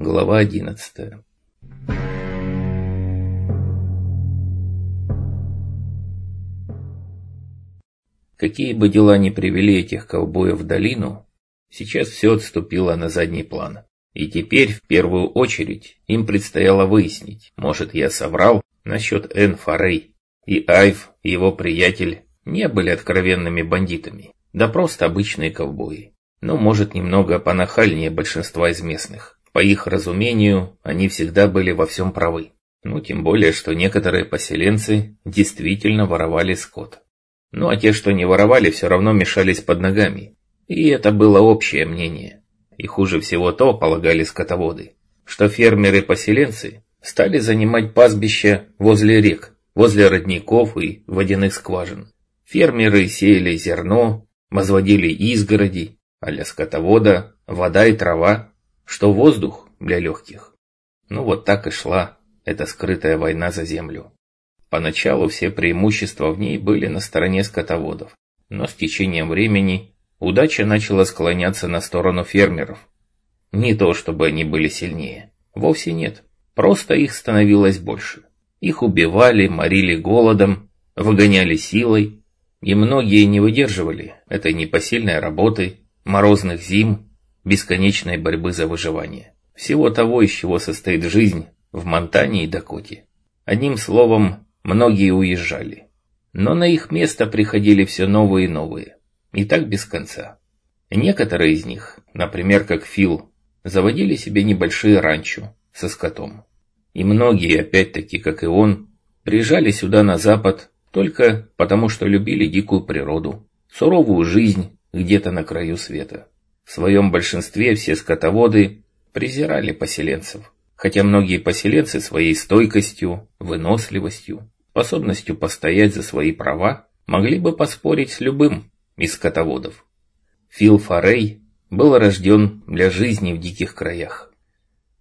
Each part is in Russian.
Глава одиннадцатая. Какие бы дела ни привели этих ковбоев в долину, сейчас все отступило на задний план. И теперь, в первую очередь, им предстояло выяснить, может я соврал насчет Энн Форей, и Айв, и его приятель, не были откровенными бандитами, да просто обычные ковбои. Но, может, немного понахальнее большинства из местных. По их разумению, они всегда были во всем правы. Ну, тем более, что некоторые поселенцы действительно воровали скот. Ну, а те, что не воровали, все равно мешались под ногами. И это было общее мнение. И хуже всего то, полагали скотоводы, что фермеры-поселенцы стали занимать пастбища возле рек, возле родников и водяных скважин. Фермеры сеяли зерно, возводили изгороди, а для скотовода вода и трава что воздух для легких. Ну вот так и шла эта скрытая война за землю. Поначалу все преимущества в ней были на стороне скотоводов, но с течением времени удача начала склоняться на сторону фермеров. Не то, чтобы они были сильнее, вовсе нет, просто их становилось больше. Их убивали, морили голодом, выгоняли силой, и многие не выдерживали этой непосильной работы, морозных зим бесконечной борьбы за выживание. Всего того, из чего состоит жизнь в Монтане и Дакоте. Одним словом, многие уезжали. Но на их место приходили все новые и новые. И так без конца. Некоторые из них, например, как Фил, заводили себе небольшие ранчо со скотом. И многие, опять-таки, как и он, приезжали сюда на запад только потому, что любили дикую природу, суровую жизнь где-то на краю света. В своем большинстве все скотоводы презирали поселенцев, хотя многие поселенцы своей стойкостью, выносливостью, способностью постоять за свои права могли бы поспорить с любым из скотоводов. Фил Форей был рожден для жизни в диких краях.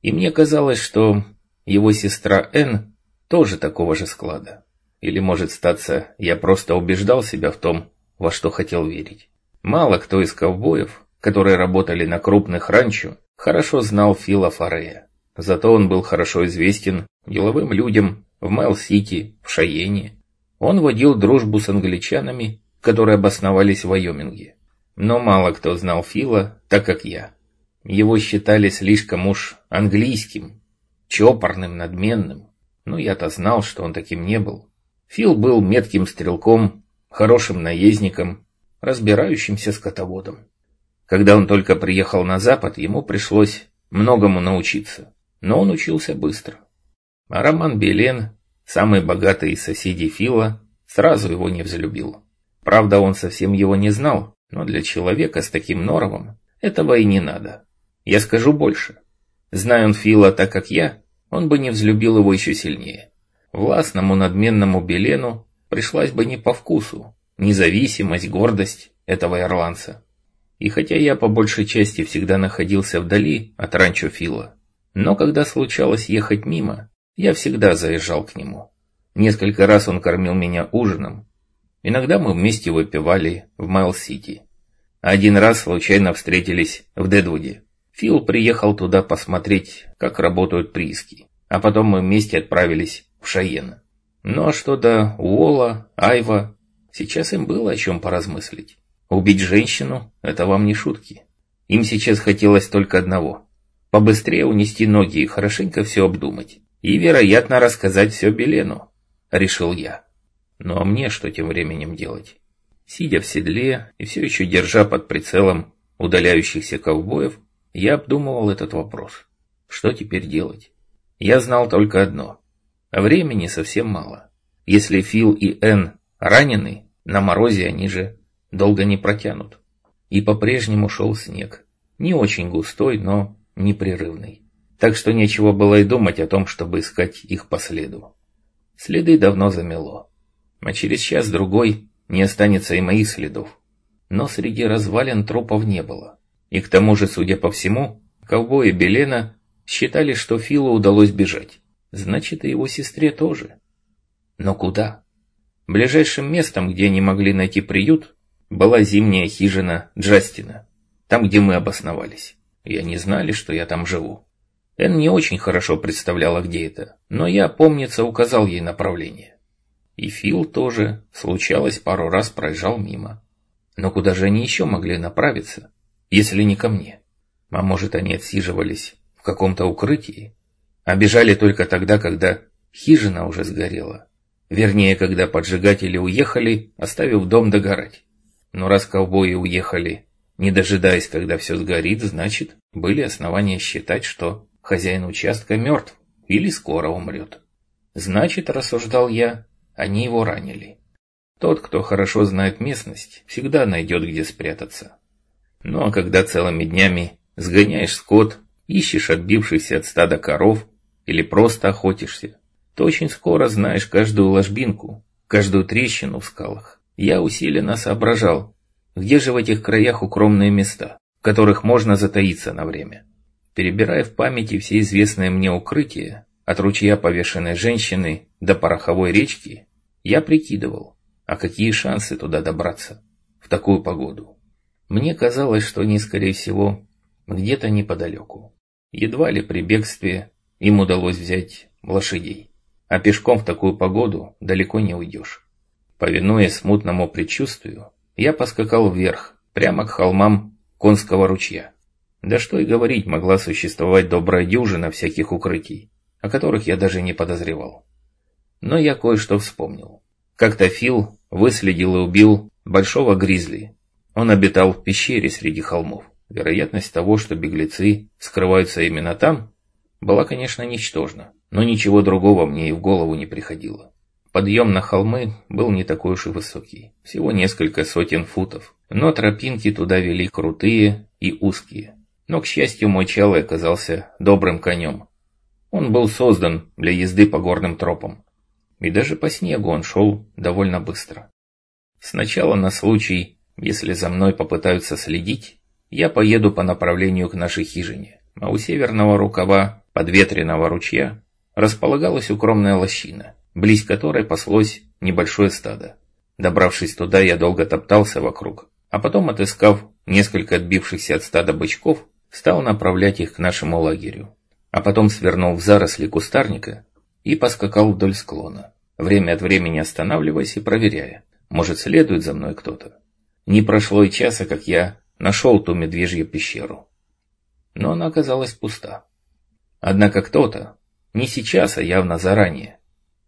И мне казалось, что его сестра Энн тоже такого же склада. Или, может статься, я просто убеждал себя в том, во что хотел верить. Мало кто из ковбоев которые работали на крупных ранчо, хорошо знал Фила Форея. Зато он был хорошо известен деловым людям в Майл-Сити, в Шайене. Он водил дружбу с англичанами, которые обосновались в Вайоминге. Но мало кто знал Фила, так как я. Его считали слишком уж английским, чопорным, надменным. Но я-то знал, что он таким не был. Фил был метким стрелком, хорошим наездником, разбирающимся скотоводом. Когда он только приехал на Запад, ему пришлось многому научиться, но он учился быстро. А Роман Белен, самый богатый из соседей Фила, сразу его не взлюбил. Правда, он совсем его не знал, но для человека с таким норовом этого и не надо. Я скажу больше. Зная он Фила так, как я, он бы не взлюбил его еще сильнее. Властному надменному Белену пришлась бы не по вкусу независимость, гордость этого ирландца. И хотя я по большей части всегда находился вдали от ранчо Фила, но когда случалось ехать мимо, я всегда заезжал к нему. Несколько раз он кормил меня ужином. Иногда мы вместе выпивали в Майл-Сити. Один раз случайно встретились в Дедвуде. Фил приехал туда посмотреть, как работают прииски. А потом мы вместе отправились в Шайен. Ну а что до Уола, Айва, сейчас им было о чем поразмыслить. Убить женщину – это вам не шутки. Им сейчас хотелось только одного – побыстрее унести ноги и хорошенько все обдумать. И, вероятно, рассказать все Белену, решил я. Ну а мне что тем временем делать? Сидя в седле и все еще держа под прицелом удаляющихся ковбоев, я обдумывал этот вопрос. Что теперь делать? Я знал только одно. Времени совсем мало. Если Фил и Энн ранены, на морозе они же долго не протянут. И по-прежнему шел снег. Не очень густой, но непрерывный. Так что нечего было и думать о том, чтобы искать их по следу. Следы давно замело. А через час-другой не останется и моих следов. Но среди развалин трупов не было. И к тому же, судя по всему, ковбои Белена считали, что Филу удалось бежать. Значит, и его сестре тоже. Но куда? Ближайшим местом, где они могли найти приют, была зимняя хижина Джастина, там, где мы обосновались. И они знали, что я там живу. Эн не очень хорошо представляла, где это, но я, помнится, указал ей направление. И Фил тоже, случалось, пару раз проезжал мимо. Но куда же они еще могли направиться, если не ко мне? А может, они отсиживались в каком-то укрытии? А бежали только тогда, когда хижина уже сгорела. Вернее, когда поджигатели уехали, оставив дом догорать. Но раз ковбои уехали, не дожидаясь, когда все сгорит, значит, были основания считать, что Хозяин участка мертв или скоро умрет. Значит, рассуждал я, они его ранили. Тот, кто хорошо знает местность, всегда найдет, где спрятаться. Ну а когда целыми днями сгоняешь скот, ищешь отбившихся от стада коров или просто охотишься, то очень скоро знаешь каждую ложбинку, каждую трещину в скалах. Я усиленно соображал, где же в этих краях укромные места, в которых можно затаиться на время. Перебирая в памяти все известные мне укрытия, от ручья повешенной женщины до пороховой речки, я прикидывал, а какие шансы туда добраться в такую погоду. Мне казалось, что они, скорее всего, где-то неподалеку. Едва ли при бегстве им удалось взять лошадей, а пешком в такую погоду далеко не уйдешь. Повинуясь смутному предчувствию, я поскакал вверх, прямо к холмам Конского ручья. Да что и говорить, могла существовать добрая дюжина всяких укрытий, о которых я даже не подозревал. Но я кое-что вспомнил. Как-то Фил выследил и убил большого гризли. Он обитал в пещере среди холмов. Вероятность того, что беглецы скрываются именно там, была, конечно, ничтожна, но ничего другого мне и в голову не приходило. Подъем на холмы был не такой уж и высокий, всего несколько сотен футов, но тропинки туда вели крутые и узкие. Но, к счастью, мой Чалый оказался добрым конем. Он был создан для езды по горным тропам. И даже по снегу он шел довольно быстро. Сначала на случай, если за мной попытаются следить, я поеду по направлению к нашей хижине. А у северного рукава подветренного ручья располагалась укромная лощина, близ которой паслось небольшое стадо. Добравшись туда, я долго топтался вокруг, а потом, отыскав несколько отбившихся от стада бычков, стал направлять их к нашему лагерю, а потом свернул в заросли кустарника и поскакал вдоль склона, время от времени останавливаясь и проверяя, может следует за мной кто-то. Не прошло и часа, как я нашел ту медвежью пещеру. Но она оказалась пуста. Однако кто-то, не сейчас, а явно заранее,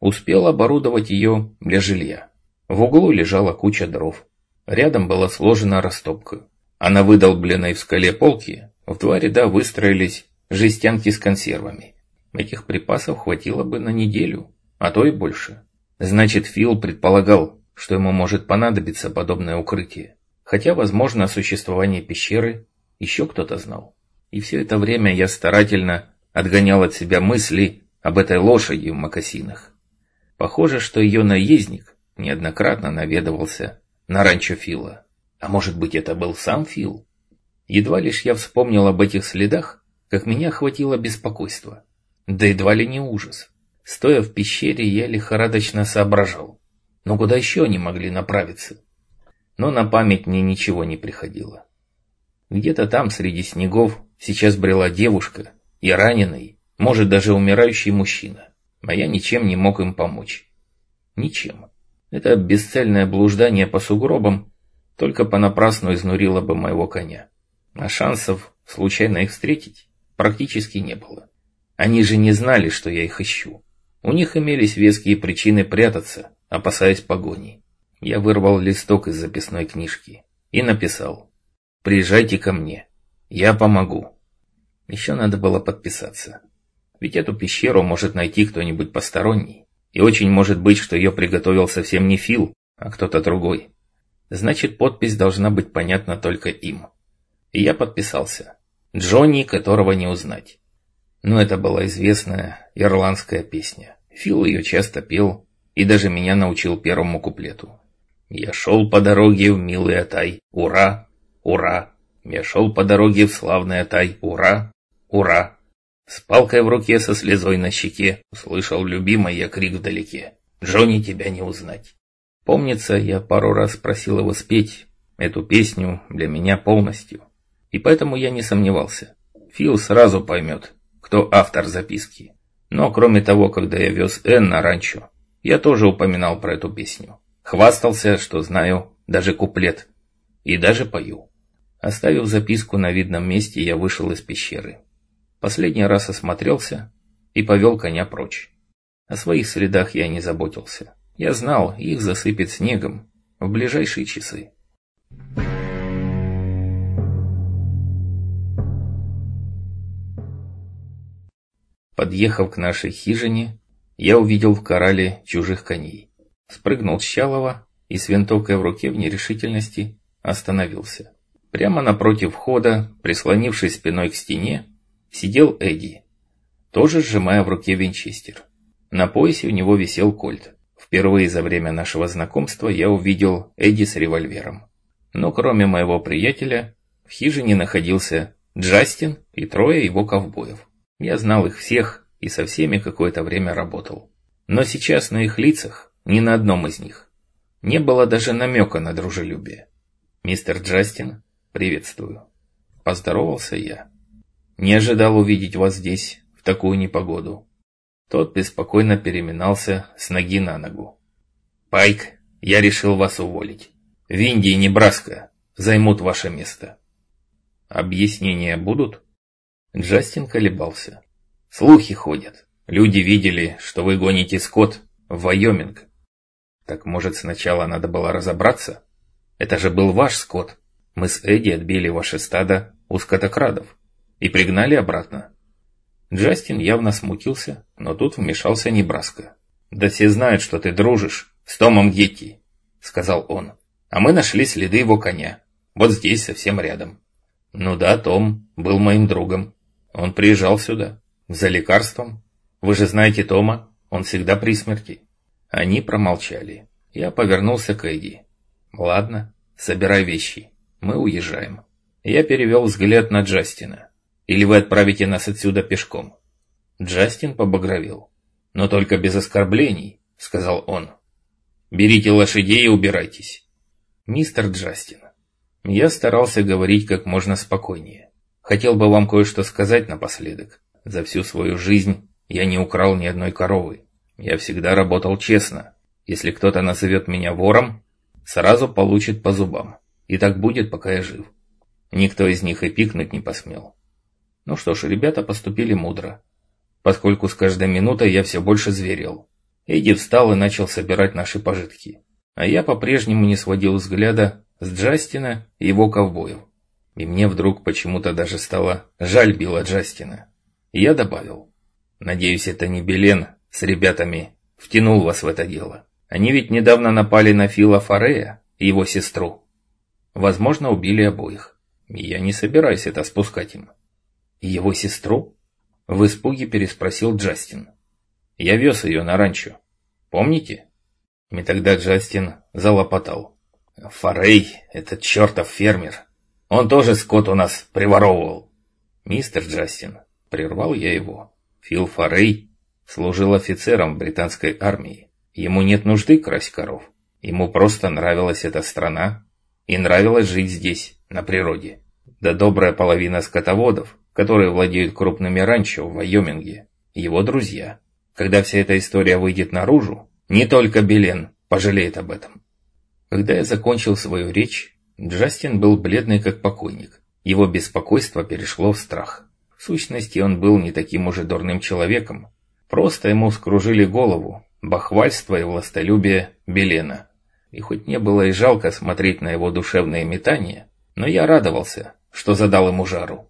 успел оборудовать ее для жилья. В углу лежала куча дров. Рядом была сложена растопка, а на выдолбленной в скале полке в два ряда выстроились жестянки с консервами. Этих припасов хватило бы на неделю, а то и больше. Значит, Фил предполагал, что ему может понадобиться подобное укрытие. Хотя, возможно, о существовании пещеры еще кто-то знал. И все это время я старательно отгонял от себя мысли об этой лошади в мокасинах. Похоже, что ее наездник неоднократно наведывался на ранчо Фила. А может быть, это был сам Фил? Едва лишь я вспомнил об этих следах, как меня охватило беспокойство. Да едва ли не ужас. Стоя в пещере, я лихорадочно соображал. Но куда еще они могли направиться? Но на память мне ничего не приходило. Где-то там, среди снегов, сейчас брела девушка, и раненый, может даже умирающий мужчина. А я ничем не мог им помочь. Ничем. Это бесцельное блуждание по сугробам только понапрасну изнурило бы моего коня а шансов случайно их встретить практически не было. Они же не знали, что я их ищу. У них имелись веские причины прятаться, опасаясь погони. Я вырвал листок из записной книжки и написал «Приезжайте ко мне, я помогу». Еще надо было подписаться. Ведь эту пещеру может найти кто-нибудь посторонний. И очень может быть, что ее приготовил совсем не Фил, а кто-то другой. Значит, подпись должна быть понятна только им. И я подписался. Джонни, которого не узнать. Но это была известная ирландская песня. Фил ее часто пел и даже меня научил первому куплету. Я шел по дороге в милый Атай. Ура! Ура! Я шел по дороге в славный Атай. Ура! Ура! С палкой в руке, со слезой на щеке, услышал любимый я крик вдалеке. Джонни, тебя не узнать. Помнится, я пару раз просил его спеть эту песню для меня полностью. И поэтому я не сомневался. Фил сразу поймет, кто автор записки. Но кроме того, когда я вез Н на ранчо, я тоже упоминал про эту песню. Хвастался, что знаю даже куплет. И даже пою. Оставив записку на видном месте, я вышел из пещеры. Последний раз осмотрелся и повел коня прочь. О своих следах я не заботился. Я знал, их засыпет снегом в ближайшие часы. Подъехав к нашей хижине, я увидел в корале чужих коней. Спрыгнул с Чалова и с винтовкой в руке в нерешительности остановился. Прямо напротив входа, прислонившись спиной к стене, сидел Эдди, тоже сжимая в руке винчестер. На поясе у него висел кольт. Впервые за время нашего знакомства я увидел Эдди с револьвером. Но кроме моего приятеля, в хижине находился Джастин и трое его ковбоев. Я знал их всех и со всеми какое-то время работал. Но сейчас на их лицах, ни на одном из них, не было даже намека на дружелюбие. «Мистер Джастин, приветствую». Поздоровался я. Не ожидал увидеть вас здесь в такую непогоду. Тот беспокойно переминался с ноги на ногу. «Пайк, я решил вас уволить. В Индии и Небраска займут ваше место». «Объяснения будут?» Джастин колебался. «Слухи ходят. Люди видели, что вы гоните скот в Вайоминг. Так может сначала надо было разобраться? Это же был ваш скот. Мы с Эдди отбили ваше стадо у скотокрадов и пригнали обратно. Джастин явно смутился, но тут вмешался Небраска. «Да все знают, что ты дружишь с Томом Гетти», — сказал он. «А мы нашли следы его коня. Вот здесь, совсем рядом». «Ну да, Том был моим другом. Он приезжал сюда. За лекарством. Вы же знаете Тома, он всегда при смерти». Они промолчали. Я повернулся к Эдди. «Ладно, собирай вещи. Мы уезжаем». Я перевел взгляд на Джастина. Или вы отправите нас отсюда пешком?» Джастин побагровел. «Но только без оскорблений», — сказал он. «Берите лошадей и убирайтесь». «Мистер Джастин, я старался говорить как можно спокойнее. Хотел бы вам кое-что сказать напоследок. За всю свою жизнь я не украл ни одной коровы. Я всегда работал честно. Если кто-то назовет меня вором, сразу получит по зубам. И так будет, пока я жив. Никто из них и пикнуть не посмел. Ну что ж, ребята поступили мудро. Поскольку с каждой минутой я все больше зверел. Эдди встал и начал собирать наши пожитки. А я по-прежнему не сводил взгляда с Джастина и его ковбоев. И мне вдруг почему-то даже стало жаль Билла Джастина. И я добавил. Надеюсь, это не Белен с ребятами втянул вас в это дело. Они ведь недавно напали на Фила Фарея и его сестру. Возможно, убили обоих. И я не собираюсь это спускать им. «Его сестру?» В испуге переспросил Джастин. «Я вез ее на ранчо. Помните?» И тогда Джастин залопотал. «Форей, этот чертов фермер. Он тоже скот у нас приворовывал». «Мистер Джастин», — прервал я его. «Фил Форей служил офицером в британской армии. Ему нет нужды красть коров. Ему просто нравилась эта страна и нравилось жить здесь, на природе. Да добрая половина скотоводов которые владеют крупными ранчо в Вайоминге, его друзья. Когда вся эта история выйдет наружу, не только Белен пожалеет об этом. Когда я закончил свою речь, Джастин был бледный как покойник. Его беспокойство перешло в страх. В сущности, он был не таким уже дурным человеком. Просто ему скружили голову бахвальство и властолюбие Белена. И хоть не было и жалко смотреть на его душевные метания, но я радовался, что задал ему жару.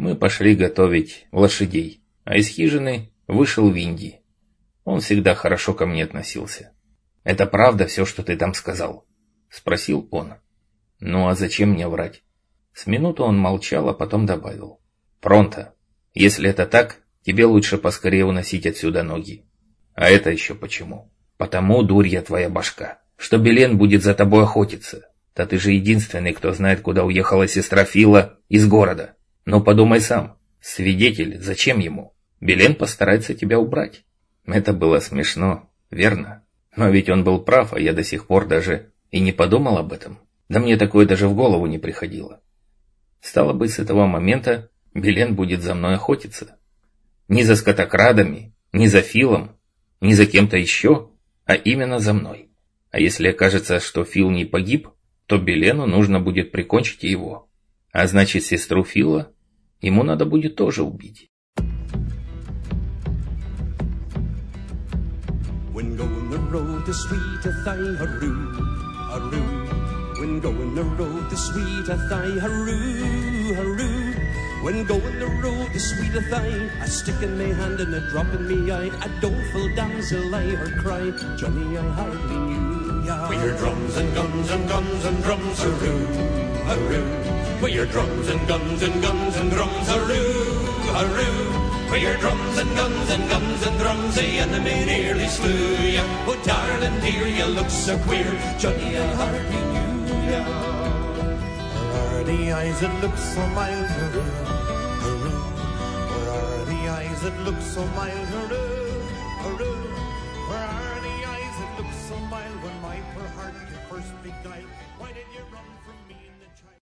Мы пошли готовить лошадей, а из хижины вышел Винди. Он всегда хорошо ко мне относился. «Это правда все, что ты там сказал?» — спросил он. «Ну а зачем мне врать?» С минуту он молчал, а потом добавил. «Пронто, если это так, тебе лучше поскорее уносить отсюда ноги. А это еще почему? Потому, дурья твоя башка, что Белен будет за тобой охотиться. Да ты же единственный, кто знает, куда уехала сестра Фила из города. Но подумай сам, свидетель, зачем ему? Белен постарается тебя убрать. Это было смешно, верно? Но ведь он был прав, а я до сих пор даже и не подумал об этом. Да мне такое даже в голову не приходило. Стало быть, с этого момента Белен будет за мной охотиться. Не за скотокрадами, не за Филом, не за кем-то еще, а именно за мной. А если окажется, что Фил не погиб, то Белену нужно будет прикончить его. А значит, сестру Фила ему надо будет тоже убить. When going the road to sweet a thigh, haroo, haroo. When going the road to sweet a thigh, haroo, haroo. When going the road to sweet a thigh, a stick in me hand and a drop in me eye, a doleful damsel I her cry, Johnny I hardly knew ya. We hear drums and guns and guns and drums, haroo, haroo. With your drums and guns and guns and drums, haroo, haroo. With your drums and guns and guns and drums, the enemy nearly slew ya. Oh, darling dear, you look so queer, Johnny, I hardly knew ya. Where are the eyes that look so mild, haroo, haroo? Where are the eyes that look so mild, haroo, haroo? Where are the eyes that look so mild when my poor heart can first beguile?